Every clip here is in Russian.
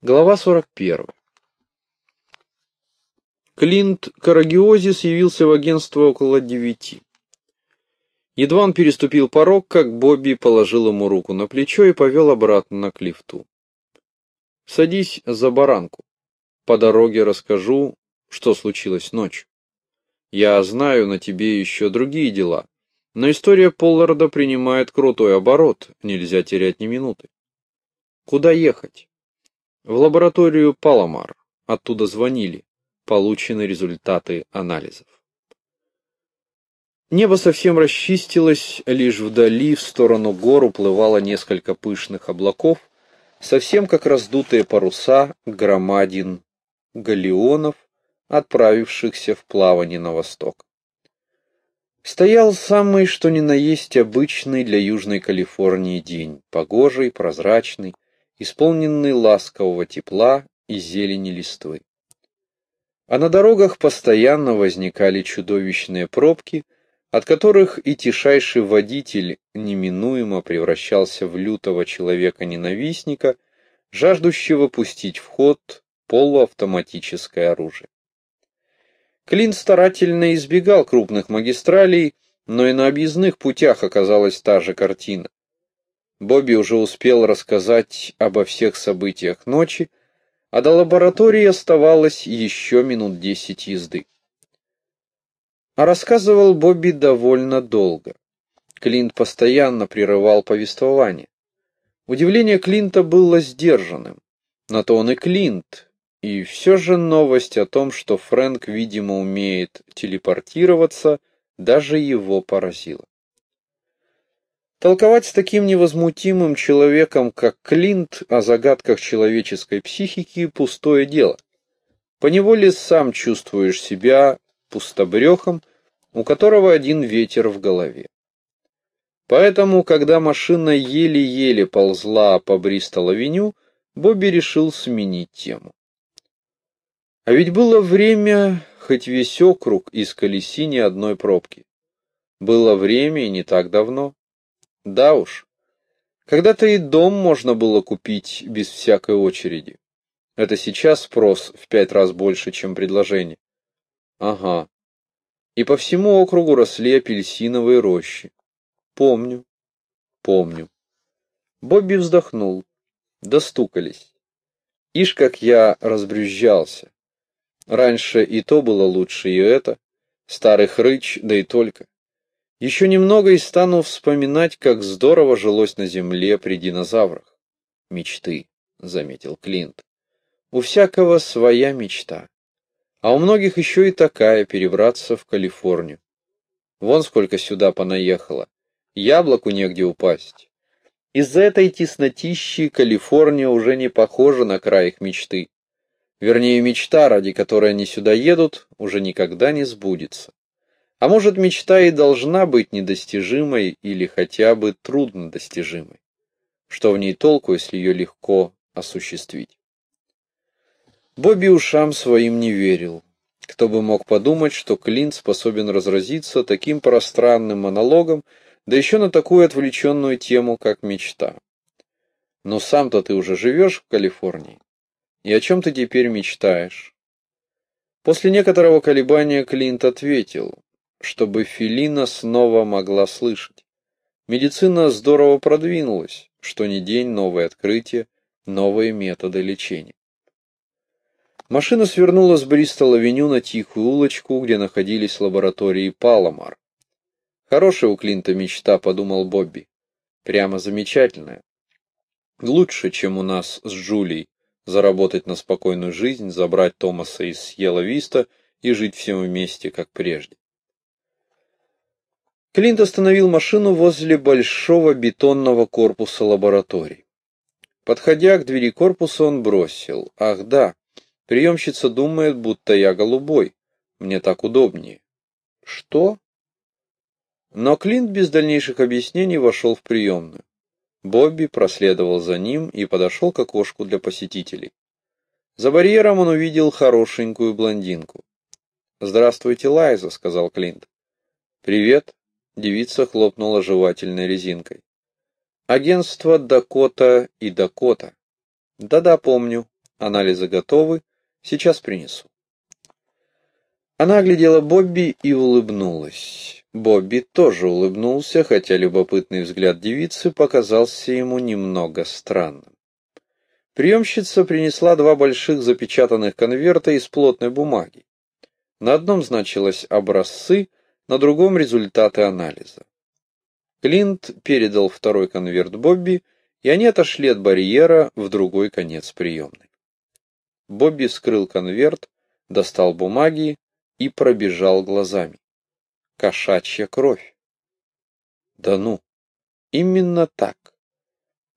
Глава 41. Клинт Карагиозис явился в агентство около девяти. Едва он переступил порог, как Бобби положил ему руку на плечо и повел обратно к лифту. «Садись за баранку. По дороге расскажу, что случилось ночью. Я знаю, на тебе еще другие дела, но история Полларда принимает крутой оборот, нельзя терять ни минуты. Куда ехать?» В лабораторию Паламар. Оттуда звонили. Получены результаты анализов. Небо совсем расчистилось, лишь вдали в сторону гор уплывало несколько пышных облаков, совсем как раздутые паруса громадин галеонов, отправившихся в плавание на восток. Стоял самый что ни на есть обычный для Южной Калифорнии день, погожий, прозрачный, исполненный ласкового тепла и зелени листвы. А на дорогах постоянно возникали чудовищные пробки, от которых и тишайший водитель неминуемо превращался в лютого человека-ненавистника, жаждущего пустить в ход полуавтоматическое оружие. Клин старательно избегал крупных магистралей, но и на объездных путях оказалась та же картина. Бобби уже успел рассказать обо всех событиях ночи, а до лаборатории оставалось еще минут десять езды. А рассказывал Бобби довольно долго. Клинт постоянно прерывал повествование. Удивление Клинта было сдержанным. На то он и Клинт. И все же новость о том, что Фрэнк, видимо, умеет телепортироваться, даже его поразила. Толковать с таким невозмутимым человеком, как Клинт, о загадках человеческой психики – пустое дело. Поневоле сам чувствуешь себя пустобрехом, у которого один ветер в голове. Поэтому, когда машина еле-еле ползла по Бристол-авеню, Бобби решил сменить тему. А ведь было время, хоть весь округ из колесини одной пробки. Было время и не так давно. Да уж. Когда-то и дом можно было купить без всякой очереди. Это сейчас спрос в пять раз больше, чем предложение. Ага. И по всему округу росли апельсиновые рощи. Помню. Помню. Бобби вздохнул. Достукались. Ишь, как я разбрюзжался. Раньше и то было лучше, и это. Старый хрыч, да и только. Еще немного и стану вспоминать, как здорово жилось на земле при динозаврах. Мечты, заметил Клинт. У всякого своя мечта. А у многих еще и такая перебраться в Калифорнию. Вон сколько сюда понаехало. Яблоку негде упасть. Из-за этой теснотищи Калифорния уже не похожа на край их мечты. Вернее, мечта, ради которой они сюда едут, уже никогда не сбудется. А может, мечта и должна быть недостижимой или хотя бы труднодостижимой? Что в ней толку, если ее легко осуществить? Бобби ушам своим не верил. Кто бы мог подумать, что Клинт способен разразиться таким пространным монологом, да еще на такую отвлеченную тему, как мечта. Но сам-то ты уже живешь в Калифорнии. И о чем ты теперь мечтаешь? После некоторого колебания Клинт ответил, чтобы Филина снова могла слышать. Медицина здорово продвинулась, что ни день новые открытия, новые методы лечения. Машина свернула с Бристол-авеню на тихую улочку, где находились лаборатории Паламар. Хорошая у Клинта мечта, подумал Бобби. Прямо замечательная. Лучше, чем у нас с Джулией, заработать на спокойную жизнь, забрать Томаса из Сьелла-Виста и жить всем вместе, как прежде. Клинт остановил машину возле большого бетонного корпуса лаборатории. Подходя к двери корпуса, он бросил. «Ах да, приемщица думает, будто я голубой. Мне так удобнее». «Что?» Но Клинт без дальнейших объяснений вошел в приемную. Бобби проследовал за ним и подошел к окошку для посетителей. За барьером он увидел хорошенькую блондинку. «Здравствуйте, Лайза», — сказал Клинт. «Привет», Девица хлопнула жевательной резинкой. Агентство Дакота и Дакота. Да-да, помню. Анализы готовы. Сейчас принесу. Она оглядела Бобби и улыбнулась. Бобби тоже улыбнулся, хотя любопытный взгляд девицы показался ему немного странным. Приемщица принесла два больших запечатанных конверта из плотной бумаги. На одном значилось образцы, на другом результаты анализа. Клинт передал второй конверт Бобби, и они отошли от барьера в другой конец приемной. Бобби вскрыл конверт, достал бумаги и пробежал глазами. Кошачья кровь. Да ну, именно так.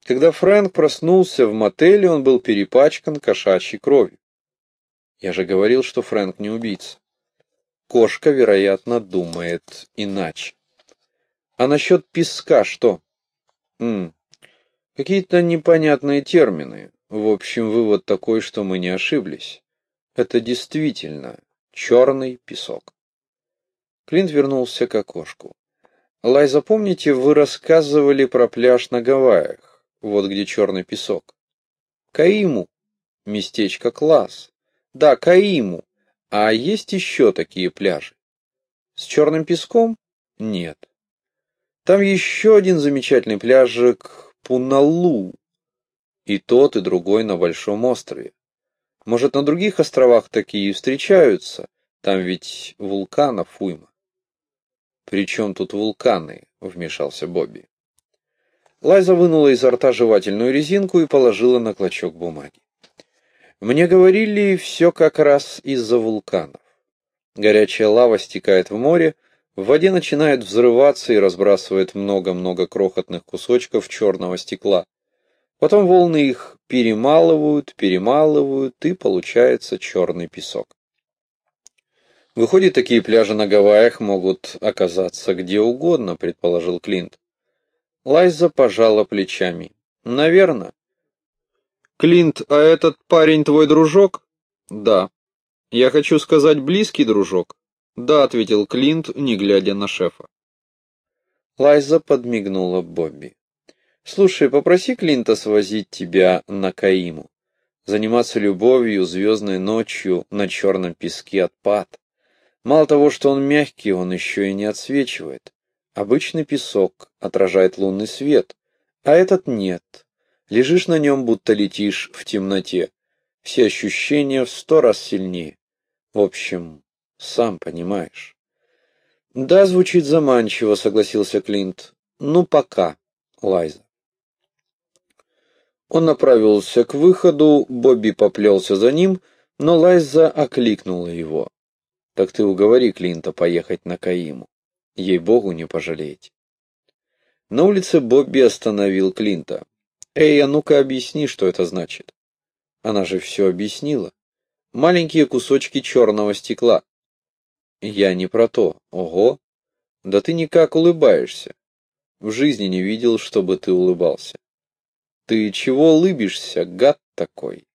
Когда Фрэнк проснулся в мотеле, он был перепачкан кошачьей кровью. Я же говорил, что Фрэнк не убийца. Кошка, вероятно, думает иначе. А насчет песка что? Какие-то непонятные термины. В общем, вывод такой, что мы не ошиблись. Это действительно черный песок. Клинт вернулся к окошку. Лай, запомните, вы рассказывали про пляж на Гавайях вот где черный песок. Каиму. Местечко класс. Да, Каиму. А есть еще такие пляжи? С черным песком? Нет. Там еще один замечательный пляжик Пуналу. И тот, и другой на Большом острове. Может, на других островах такие встречаются? Там ведь вулканов уйма. «При чем тут вулканы?» — вмешался Бобби. Лайза вынула изо рта жевательную резинку и положила на клочок бумаги. Мне говорили, все как раз из-за вулканов. Горячая лава стекает в море, в воде начинает взрываться и разбрасывает много-много крохотных кусочков черного стекла. Потом волны их перемалывают, перемалывают, и получается черный песок. Выходит, такие пляжи на Гавайях могут оказаться где угодно, предположил Клинт. Лайза пожала плечами. «Наверно». «Клинт, а этот парень твой дружок?» «Да». «Я хочу сказать, близкий дружок?» «Да», — ответил Клинт, не глядя на шефа. Лайза подмигнула Бобби. «Слушай, попроси Клинта свозить тебя на Каиму. Заниматься любовью звездной ночью на черном песке отпад. Мало того, что он мягкий, он еще и не отсвечивает. Обычный песок отражает лунный свет, а этот нет. Лежишь на нем, будто летишь в темноте. Все ощущения в сто раз сильнее. В общем, сам понимаешь. Да, звучит заманчиво, согласился Клинт. Ну, пока, Лайза. Он направился к выходу, Бобби поплелся за ним, но Лайза окликнула его. «Так ты уговори Клинта поехать на Каиму». Ей-богу, не пожалеете. На улице Бобби остановил Клинта. «Эй, а ну-ка объясни, что это значит». Она же все объяснила. Маленькие кусочки черного стекла. Я не про то. Ого! Да ты никак улыбаешься. В жизни не видел, чтобы ты улыбался. Ты чего улыбишься, гад такой?